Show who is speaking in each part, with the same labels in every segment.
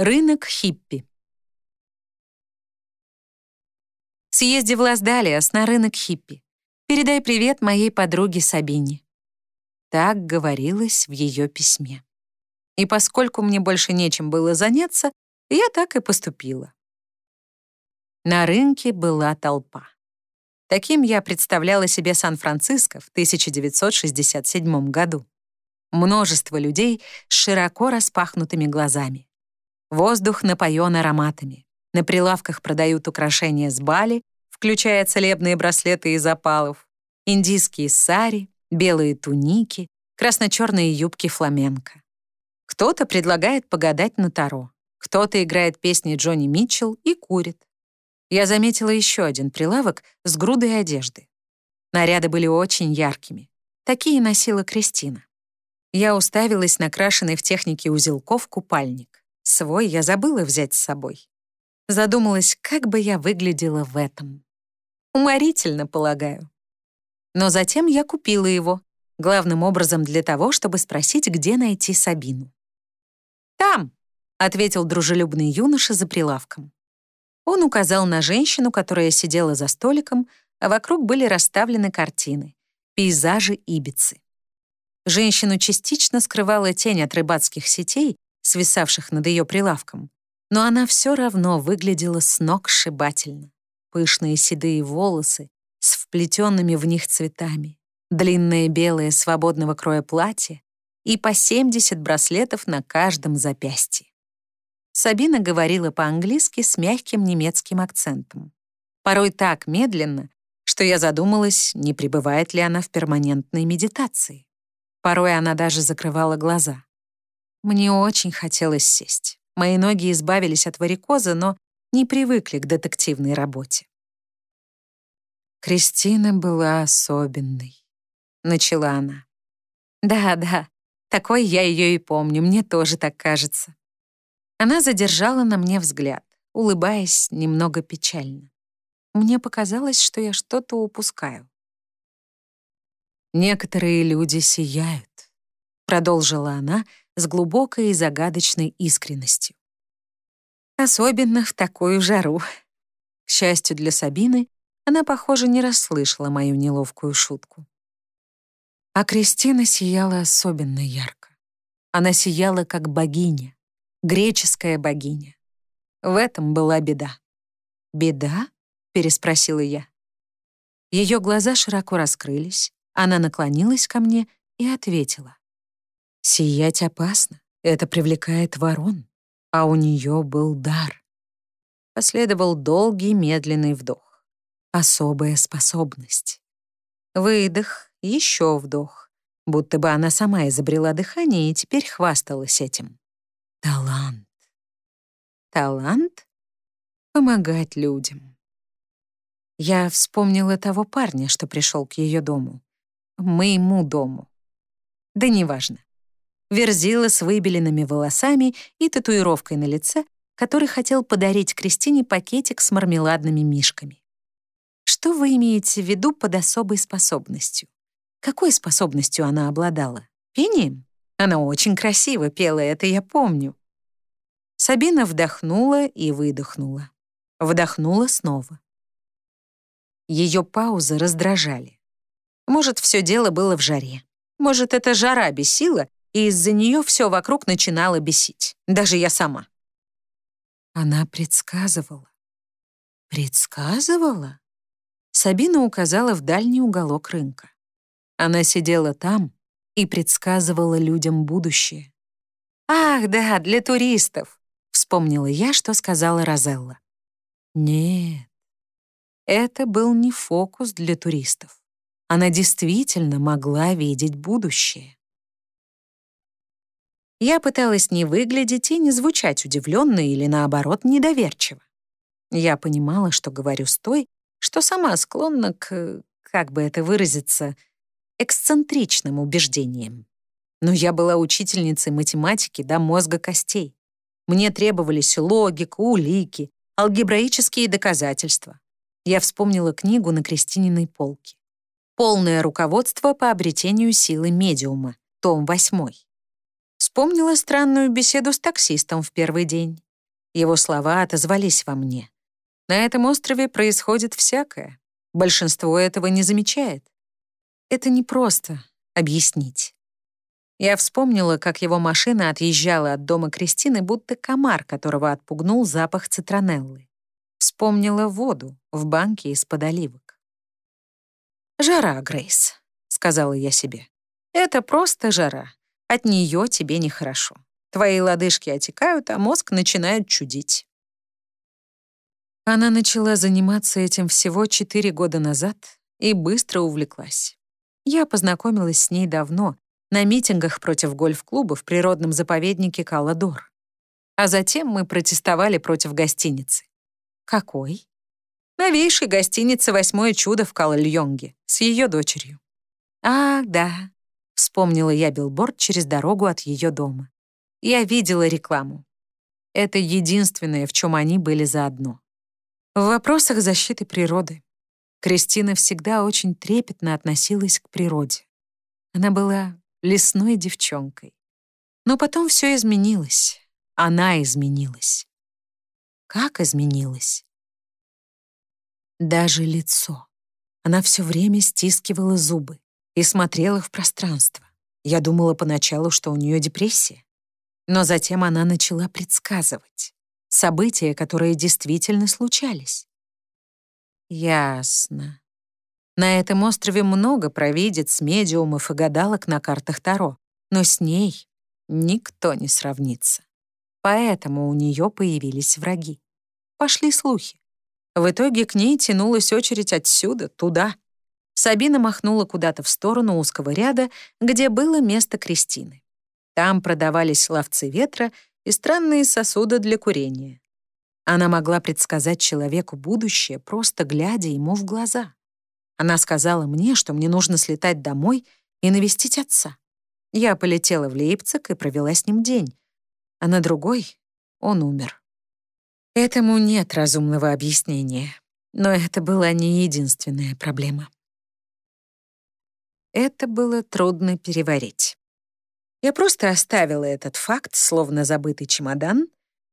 Speaker 1: Рынок хиппи. Съезди в Лас-Далиас на рынок хиппи. Передай привет моей подруге Сабине. Так говорилось в ее письме. И поскольку мне больше нечем было заняться, я так и поступила. На рынке была толпа. Таким я представляла себе Сан-Франциско в 1967 году. Множество людей с широко распахнутыми глазами. Воздух напоен ароматами. На прилавках продают украшения с Бали, включая целебные браслеты из опалов, индийские сари, белые туники, красно-черные юбки фламенко. Кто-то предлагает погадать на таро, кто-то играет песни Джонни Митчелл и курит. Я заметила еще один прилавок с грудой одежды. Наряды были очень яркими. Такие носила Кристина. Я уставилась на крашеный в технике узелков купальник. Свой я забыла взять с собой. Задумалась, как бы я выглядела в этом. Уморительно, полагаю. Но затем я купила его, главным образом для того, чтобы спросить, где найти Сабину. «Там», — ответил дружелюбный юноша за прилавком. Он указал на женщину, которая сидела за столиком, а вокруг были расставлены картины, пейзажи Ибицы. Женщину частично скрывала тень от рыбацких сетей, свисавших над ее прилавком, но она все равно выглядела с ног сшибательно. Пышные седые волосы с вплетенными в них цветами, длинное белое свободного кроя платье и по 70 браслетов на каждом запястье. Сабина говорила по-английски с мягким немецким акцентом. Порой так медленно, что я задумалась, не пребывает ли она в перманентной медитации. Порой она даже закрывала глаза. Мне очень хотелось сесть. Мои ноги избавились от варикоза, но не привыкли к детективной работе. Кристина была особенной, начала она. Да, да, такой я ее и помню, мне тоже так кажется. Она задержала на мне взгляд, улыбаясь немного печально. Мне показалось, что я что-то упускаю. Некоторые люди сияют, продолжила она, с глубокой и загадочной искренностью. Особенно в такую жару. К счастью для Сабины, она, похоже, не расслышала мою неловкую шутку. А Кристина сияла особенно ярко. Она сияла как богиня, греческая богиня. В этом была беда. «Беда?» — переспросила я. Ее глаза широко раскрылись, она наклонилась ко мне и ответила. Сиять опасно, это привлекает ворон, а у нее был дар. Последовал долгий медленный вдох. Особая способность. Выдох, еще вдох, будто бы она сама изобрела дыхание и теперь хвасталась этим. Талант. Талант? Помогать людям. Я вспомнила того парня, что пришел к ее дому. Моему дому. Да неважно. Верзила с выбеленными волосами и татуировкой на лице, который хотел подарить Кристине пакетик с мармеладными мишками. Что вы имеете в виду под особой способностью? Какой способностью она обладала? Пением? Она очень красиво пела, это я помню. Сабина вдохнула и выдохнула. Вдохнула снова. Ее паузы раздражали. Может, все дело было в жаре. Может, эта жара бесила, и из-за нее все вокруг начинало бесить, даже я сама. Она предсказывала. Предсказывала? Сабина указала в дальний уголок рынка. Она сидела там и предсказывала людям будущее. «Ах, да, для туристов!» — вспомнила я, что сказала Розелла. Нет, это был не фокус для туристов. Она действительно могла видеть будущее. Я пыталась не выглядеть и не звучать удивленно или, наоборот, недоверчиво. Я понимала, что говорю с той, что сама склонна к, как бы это выразиться, эксцентричным убеждениям. Но я была учительницей математики до мозга костей. Мне требовались логика, улики, алгебраические доказательства. Я вспомнила книгу на Кристининой полке. «Полное руководство по обретению силы медиума», том 8. Вспомнила странную беседу с таксистом в первый день. Его слова отозвались во мне. На этом острове происходит всякое. Большинство этого не замечает. Это непросто объяснить. Я вспомнила, как его машина отъезжала от дома Кристины, будто комар, которого отпугнул запах цитронеллы. Вспомнила воду в банке из-под оливок. «Жара, Грейс», — сказала я себе. «Это просто жара. От нее тебе нехорошо. Твои лодыжки отекают, а мозг начинает чудить». Она начала заниматься этим всего четыре года назад и быстро увлеклась. Я познакомилась с ней давно, на митингах против гольф-клуба в природном заповеднике Каладор. А затем мы протестовали против гостиницы. Какой? Новейшей гостиницы «Восьмое чудо» в Калальонге с ее дочерью. «Ах, да», — вспомнила я билборд через дорогу от ее дома. Я видела рекламу. Это единственное, в чем они были заодно. В вопросах защиты природы Кристина всегда очень трепетно относилась к природе. Она была лесной девчонкой. Но потом все изменилось. Она изменилась. Как изменилась? Даже лицо. Она все время стискивала зубы и смотрела в пространство. Я думала поначалу, что у нее депрессия. Но затем она начала предсказывать события, которые действительно случались. Ясно. На этом острове много провидец, медиумов и гадалок на картах Таро, но с ней никто не сравнится. Поэтому у нее появились враги. Пошли слухи. В итоге к ней тянулась очередь отсюда, туда. Сабина махнула куда-то в сторону узкого ряда, где было место Кристины. Там продавались ловцы ветра и странные сосуды для курения. Она могла предсказать человеку будущее, просто глядя ему в глаза. Она сказала мне, что мне нужно слетать домой и навестить отца. Я полетела в Лейпциг и провела с ним день, а на другой он умер. Этому нет разумного объяснения, но это была не единственная проблема. Это было трудно переварить. Я просто оставила этот факт, словно забытый чемодан,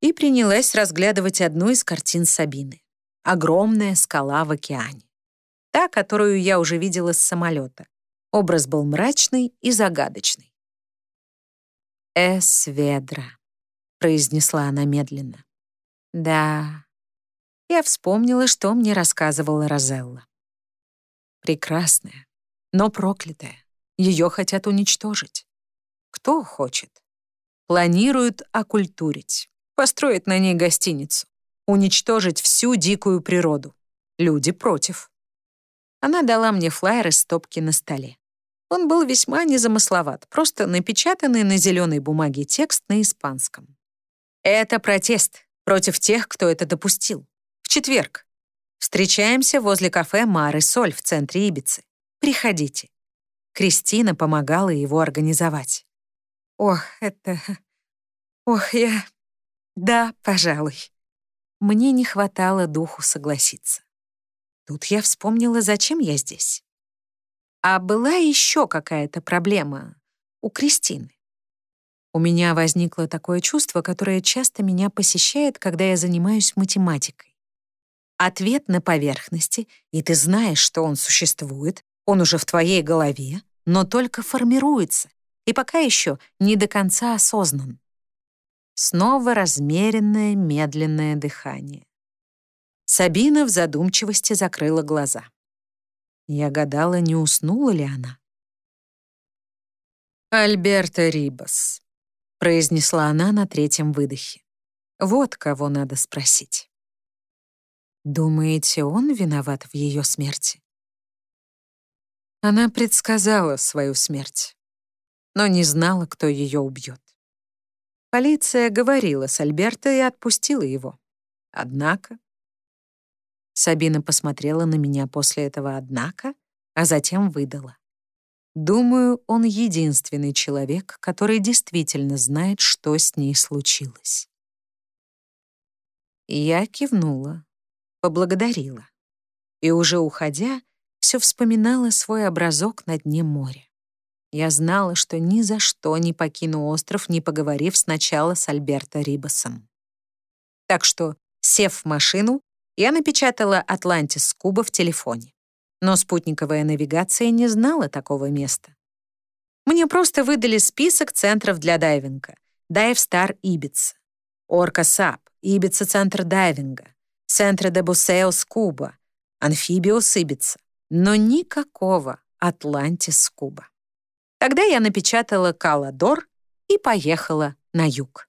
Speaker 1: и принялась разглядывать одну из картин Сабины. Огромная скала в океане та, которую я уже видела с самолета. Образ был мрачный и загадочный. «Эс ведра», — произнесла она медленно. «Да». Я вспомнила, что мне рассказывала Розелла. Прекрасная, но проклятая. Ее хотят уничтожить. Кто хочет? Планируют окультурить, построить на ней гостиницу, уничтожить всю дикую природу. Люди против. Она дала мне флаер из стопки на столе. Он был весьма незамысловат, просто напечатанный на зеленой бумаге текст на испанском. «Это протест против тех, кто это допустил. В четверг. Встречаемся возле кафе «Мары Соль» в центре Ибицы. Приходите». Кристина помогала его организовать. «Ох, это... Ох, я... Да, пожалуй». Мне не хватало духу согласиться. Тут я вспомнила, зачем я здесь. А была еще какая-то проблема у Кристины. У меня возникло такое чувство, которое часто меня посещает, когда я занимаюсь математикой. Ответ на поверхности, и ты знаешь, что он существует, он уже в твоей голове, но только формируется, и пока еще не до конца осознан. Снова размеренное медленное дыхание. Сабина в задумчивости закрыла глаза. Я гадала, не уснула ли она. «Альберто Рибас», — произнесла она на третьем выдохе. «Вот кого надо спросить». «Думаете, он виноват в ее смерти?» Она предсказала свою смерть, но не знала, кто ее убьет. Полиция говорила с Альберто и отпустила его. Однако Сабина посмотрела на меня после этого однако, а затем выдала. Думаю, он единственный человек, который действительно знает, что с ней случилось. Я кивнула, поблагодарила. И уже уходя, все вспоминала свой образок на дне моря. Я знала, что ни за что не покину остров, не поговорив сначала с Альберто Рибасом. Так что, сев в машину, я напечатала «Атлантис Куба» в телефоне. Но спутниковая навигация не знала такого места. Мне просто выдали список центров для дайвинга. Dive Star Ibiza, Orca Sub, Ибица Центр дайвинга, Centro de Buceo Scuba, Amphibious Ibiza. Но никакого Atlantis Scuba. Тогда я напечатала «Каладор» и поехала на юг.